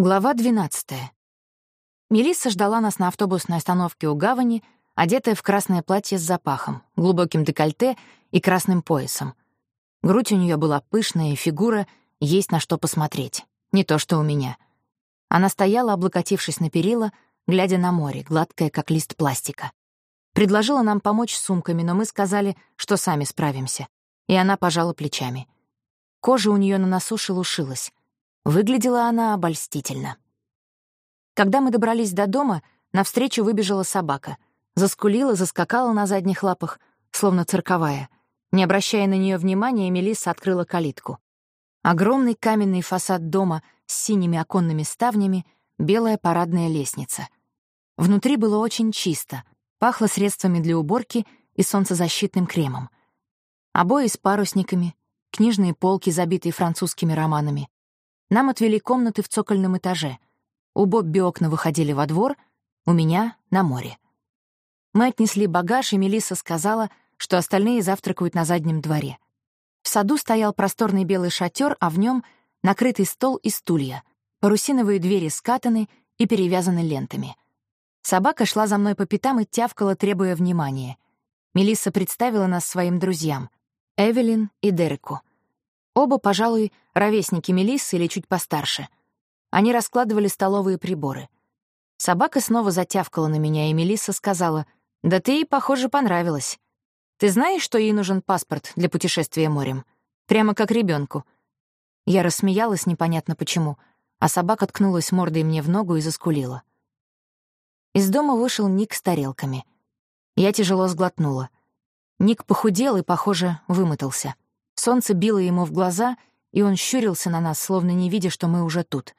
Глава 12. Мелисса ждала нас на автобусной остановке у гавани, одетая в красное платье с запахом, глубоким декольте и красным поясом. Грудь у нее была пышная, и фигура есть на что посмотреть. Не то, что у меня. Она стояла, облокотившись на перила, глядя на море, гладкое, как лист пластика. Предложила нам помочь с сумками, но мы сказали, что сами справимся. И она пожала плечами. Кожа у нее на носу шелушилась. Выглядела она обольстительно. Когда мы добрались до дома, навстречу выбежала собака. Заскулила, заскакала на задних лапах, словно цирковая. Не обращая на нее внимания, Мелисса открыла калитку. Огромный каменный фасад дома с синими оконными ставнями, белая парадная лестница. Внутри было очень чисто, пахло средствами для уборки и солнцезащитным кремом. Обои с парусниками, книжные полки, забитые французскими романами, нам отвели комнаты в цокольном этаже. У Бобби окна выходили во двор, у меня — на море. Мы отнесли багаж, и Мелисса сказала, что остальные завтракают на заднем дворе. В саду стоял просторный белый шатер, а в нем накрытый стол и стулья. Парусиновые двери скатаны и перевязаны лентами. Собака шла за мной по пятам и тявкала, требуя внимания. Мелисса представила нас своим друзьям — Эвелин и Дереку. Оба, пожалуй, ровесники Мелиссы или чуть постарше. Они раскладывали столовые приборы. Собака снова затявкала на меня, и Мелисса сказала, «Да ты ей, похоже, понравилась. Ты знаешь, что ей нужен паспорт для путешествия морем? Прямо как ребенку. Я рассмеялась непонятно почему, а собака ткнулась мордой мне в ногу и заскулила. Из дома вышел Ник с тарелками. Я тяжело сглотнула. Ник похудел и, похоже, вымотался. Солнце било ему в глаза, и он щурился на нас, словно не видя, что мы уже тут.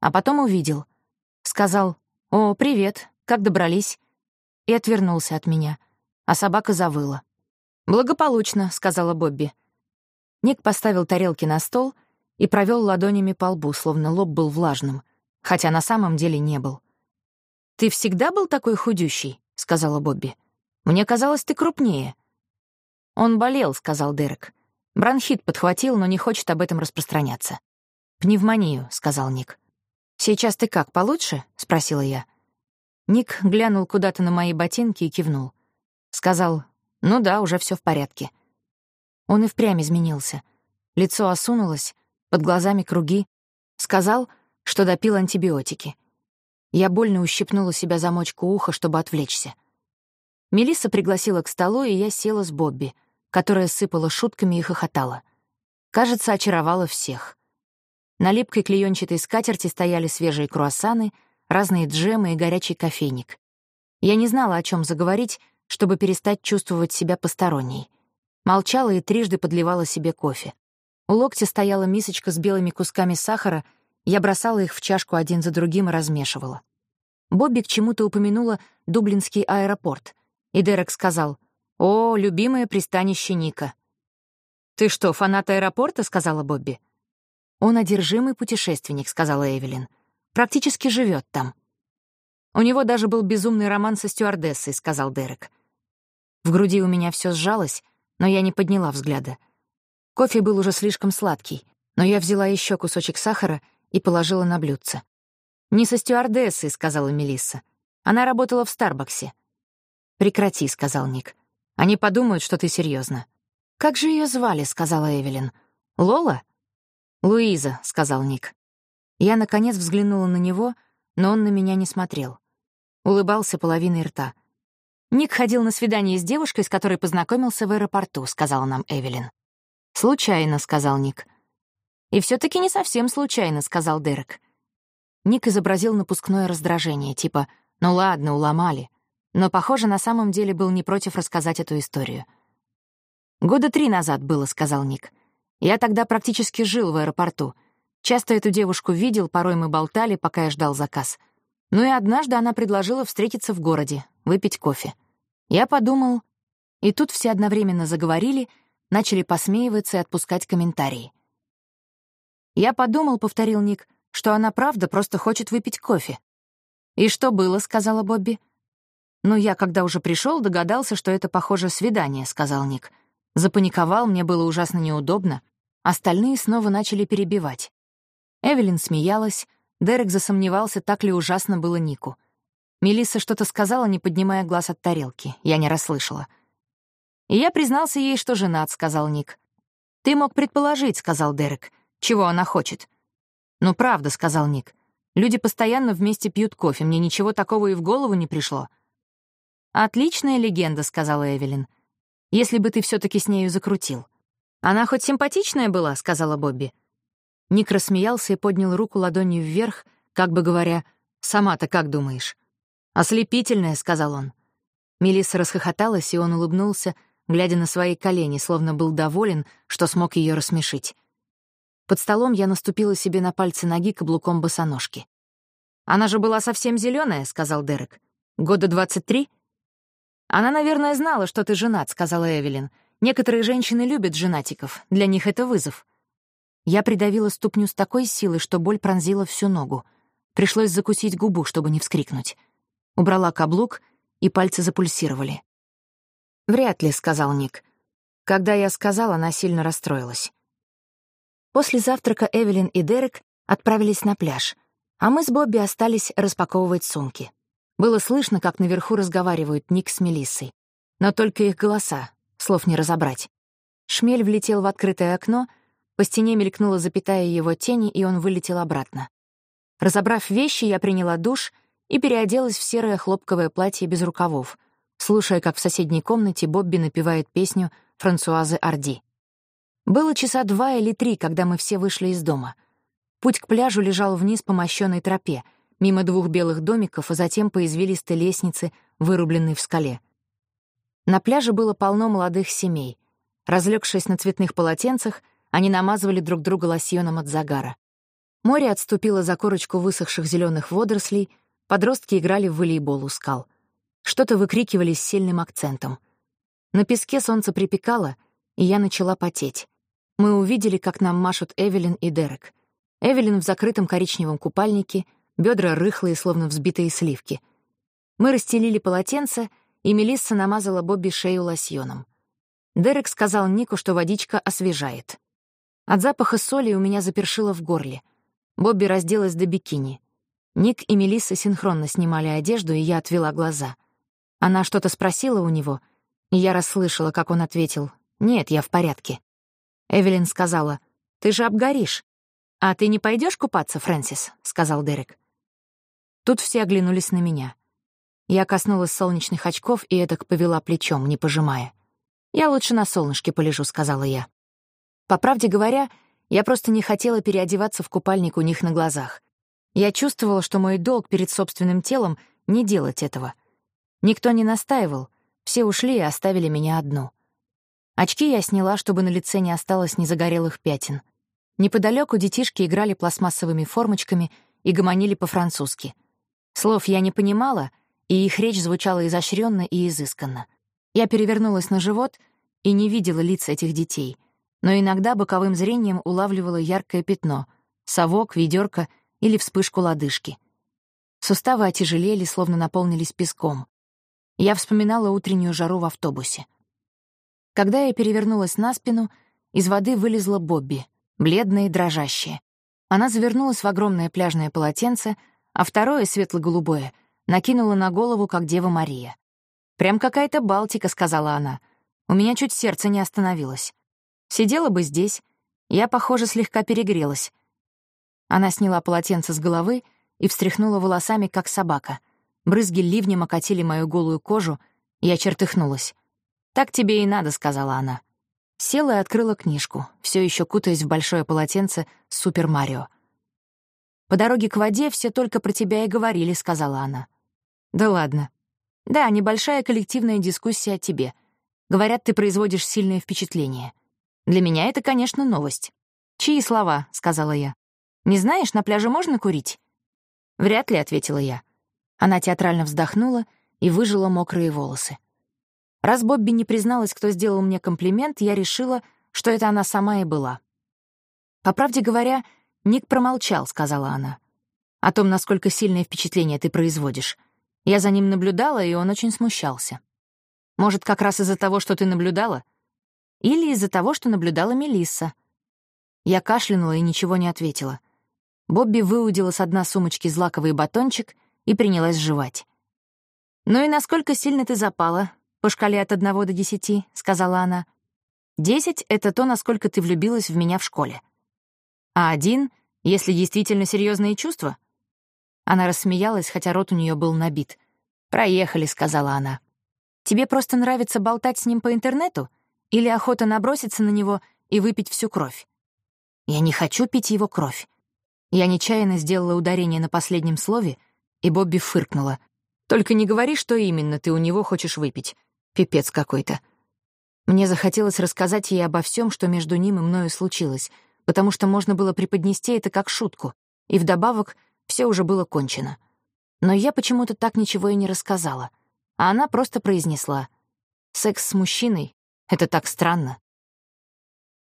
А потом увидел. Сказал «О, привет, как добрались?» И отвернулся от меня, а собака завыла. «Благополучно», — сказала Бобби. Ник поставил тарелки на стол и провел ладонями по лбу, словно лоб был влажным, хотя на самом деле не был. «Ты всегда был такой худющий?» — сказала Бобби. «Мне казалось, ты крупнее». «Он болел», — сказал Дерек. Бронхит подхватил, но не хочет об этом распространяться. «Пневмонию», — сказал Ник. «Сейчас ты как, получше?» — спросила я. Ник глянул куда-то на мои ботинки и кивнул. Сказал, «Ну да, уже все в порядке». Он и впрямь изменился. Лицо осунулось, под глазами круги. Сказал, что допил антибиотики. Я больно ущипнула себя замочку уха, чтобы отвлечься. Мелисса пригласила к столу, и я села с Бобби — которая сыпала шутками и хохотала. Кажется, очаровала всех. На липкой клеёнчатой скатерти стояли свежие круассаны, разные джемы и горячий кофейник. Я не знала, о чем заговорить, чтобы перестать чувствовать себя посторонней. Молчала и трижды подливала себе кофе. У локтя стояла мисочка с белыми кусками сахара, я бросала их в чашку один за другим и размешивала. Бобби к чему-то упомянула Дублинский аэропорт, и Дерек сказал — «О, любимое пристанище Ника». «Ты что, фанат аэропорта?» — сказала Бобби. «Он одержимый путешественник», — сказала Эвелин. «Практически живет там». «У него даже был безумный роман со стюардессой», — сказал Дерек. В груди у меня все сжалось, но я не подняла взгляда. Кофе был уже слишком сладкий, но я взяла еще кусочек сахара и положила на блюдце. «Не со стюардессой», — сказала Мелисса. «Она работала в Старбаксе». «Прекрати», — сказал Ник. Они подумают, что ты серьезно. «Как же ее звали?» — сказала Эвелин. «Лола?» «Луиза», — сказал Ник. Я, наконец, взглянула на него, но он на меня не смотрел. Улыбался половиной рта. «Ник ходил на свидание с девушкой, с которой познакомился в аэропорту», — сказала нам Эвелин. «Случайно», — сказал Ник. «И все таки не совсем случайно», — сказал Дерек. Ник изобразил напускное раздражение, типа «ну ладно, уломали» но, похоже, на самом деле был не против рассказать эту историю. «Года три назад было», — сказал Ник. «Я тогда практически жил в аэропорту. Часто эту девушку видел, порой мы болтали, пока я ждал заказ. Ну и однажды она предложила встретиться в городе, выпить кофе. Я подумал... И тут все одновременно заговорили, начали посмеиваться и отпускать комментарии. «Я подумал», — повторил Ник, — «что она правда просто хочет выпить кофе». «И что было?» — сказала Бобби. «Но я, когда уже пришел, догадался, что это, похоже, свидание», — сказал Ник. Запаниковал, мне было ужасно неудобно. Остальные снова начали перебивать. Эвелин смеялась, Дерек засомневался, так ли ужасно было Нику. Мелисса что-то сказала, не поднимая глаз от тарелки. Я не расслышала. «И я признался ей, что женат», — сказал Ник. «Ты мог предположить», — сказал Дерек, — «чего она хочет». «Ну, правда», — сказал Ник. «Люди постоянно вместе пьют кофе, мне ничего такого и в голову не пришло». «Отличная легенда», — сказала Эвелин. «Если бы ты все таки с нею закрутил». «Она хоть симпатичная была», — сказала Бобби. Ник рассмеялся и поднял руку ладонью вверх, как бы говоря, «Сама-то как думаешь?» «Ослепительная», — сказал он. Мелисса расхохоталась, и он улыбнулся, глядя на свои колени, словно был доволен, что смог ее рассмешить. Под столом я наступила себе на пальцы ноги каблуком босоножки. «Она же была совсем зеленая, сказал Дерек. «Года двадцать три?» «Она, наверное, знала, что ты женат», — сказала Эвелин. «Некоторые женщины любят женатиков. Для них это вызов». Я придавила ступню с такой силой, что боль пронзила всю ногу. Пришлось закусить губу, чтобы не вскрикнуть. Убрала каблук, и пальцы запульсировали. «Вряд ли», — сказал Ник. Когда я сказала, она сильно расстроилась. После завтрака Эвелин и Дерек отправились на пляж, а мы с Бобби остались распаковывать сумки. Было слышно, как наверху разговаривают Ник с Мелиссой. Но только их голоса, слов не разобрать. Шмель влетел в открытое окно, по стене мелькнула запятая его тени, и он вылетел обратно. Разобрав вещи, я приняла душ и переоделась в серое хлопковое платье без рукавов, слушая, как в соседней комнате Бобби напевает песню Франсуазы Арди. Было часа два или три, когда мы все вышли из дома. Путь к пляжу лежал вниз по мощенной тропе — мимо двух белых домиков, а затем по извилистой лестнице, вырубленной в скале. На пляже было полно молодых семей. Разлегшись на цветных полотенцах, они намазывали друг друга лосьоном от загара. Море отступило за корочку высохших зеленых водорослей, подростки играли в волейбол у скал. Что-то выкрикивали с сильным акцентом. На песке солнце припекало, и я начала потеть. Мы увидели, как нам машут Эвелин и Дерек. Эвелин в закрытом коричневом купальнике — бедра рыхлые, словно взбитые сливки. Мы расстелили полотенце, и Мелисса намазала Бобби шею лосьоном. Дерек сказал Нику, что водичка освежает. От запаха соли у меня запершило в горле. Бобби разделась до бикини. Ник и Мелисса синхронно снимали одежду, и я отвела глаза. Она что-то спросила у него, и я расслышала, как он ответил «Нет, я в порядке». Эвелин сказала «Ты же обгоришь». «А ты не пойдешь купаться, Фрэнсис?» — сказал Дерек. Тут все оглянулись на меня. Я коснулась солнечных очков и эдак повела плечом, не пожимая. «Я лучше на солнышке полежу», — сказала я. По правде говоря, я просто не хотела переодеваться в купальник у них на глазах. Я чувствовала, что мой долг перед собственным телом — не делать этого. Никто не настаивал, все ушли и оставили меня одну. Очки я сняла, чтобы на лице не осталось незагорелых пятен. Неподалеку детишки играли пластмассовыми формочками и гомонили по-французски — Слов я не понимала, и их речь звучала изощренно и изысканно. Я перевернулась на живот и не видела лиц этих детей, но иногда боковым зрением улавливала яркое пятно — совок, ведерко или вспышку лодыжки. Суставы отяжелели, словно наполнились песком. Я вспоминала утреннюю жару в автобусе. Когда я перевернулась на спину, из воды вылезла Бобби, бледная и дрожащая. Она завернулась в огромное пляжное полотенце — а второе, светло-голубое, накинула на голову, как Дева Мария. «Прям какая-то Балтика», — сказала она. У меня чуть сердце не остановилось. Сидела бы здесь. Я, похоже, слегка перегрелась. Она сняла полотенце с головы и встряхнула волосами, как собака. Брызги ливнем окатили мою голую кожу, я чертыхнулась. «Так тебе и надо», — сказала она. Села и открыла книжку, все еще кутаясь в большое полотенце «Супер Марио». «По дороге к воде все только про тебя и говорили», — сказала она. «Да ладно. Да, небольшая коллективная дискуссия о тебе. Говорят, ты производишь сильное впечатление. Для меня это, конечно, новость». «Чьи слова?» — сказала я. «Не знаешь, на пляже можно курить?» «Вряд ли», — ответила я. Она театрально вздохнула и выжила мокрые волосы. Раз Бобби не призналась, кто сделал мне комплимент, я решила, что это она сама и была. По правде говоря, «Ник промолчал», — сказала она. «О том, насколько сильное впечатление ты производишь. Я за ним наблюдала, и он очень смущался. Может, как раз из-за того, что ты наблюдала? Или из-за того, что наблюдала Мелисса?» Я кашлянула и ничего не ответила. Бобби выудила с дна сумочки злаковый батончик и принялась жевать. «Ну и насколько сильно ты запала по шкале от одного до десяти?» — сказала она. «Десять — это то, насколько ты влюбилась в меня в школе. А один, если действительно серьезные чувства?» Она рассмеялась, хотя рот у нее был набит. «Проехали», — сказала она. «Тебе просто нравится болтать с ним по интернету? Или охота наброситься на него и выпить всю кровь?» «Я не хочу пить его кровь». Я нечаянно сделала ударение на последнем слове, и Бобби фыркнула. «Только не говори, что именно ты у него хочешь выпить. Пипец какой-то». Мне захотелось рассказать ей обо всем, что между ним и мною случилось, потому что можно было преподнести это как шутку, и вдобавок все уже было кончено. Но я почему-то так ничего и не рассказала, а она просто произнесла. «Секс с мужчиной — это так странно».